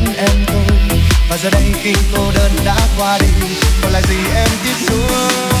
mất em thôi. Và giờ đây khi cô đơn đã qua đi, còn lại gì em tiếc nuối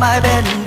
my bed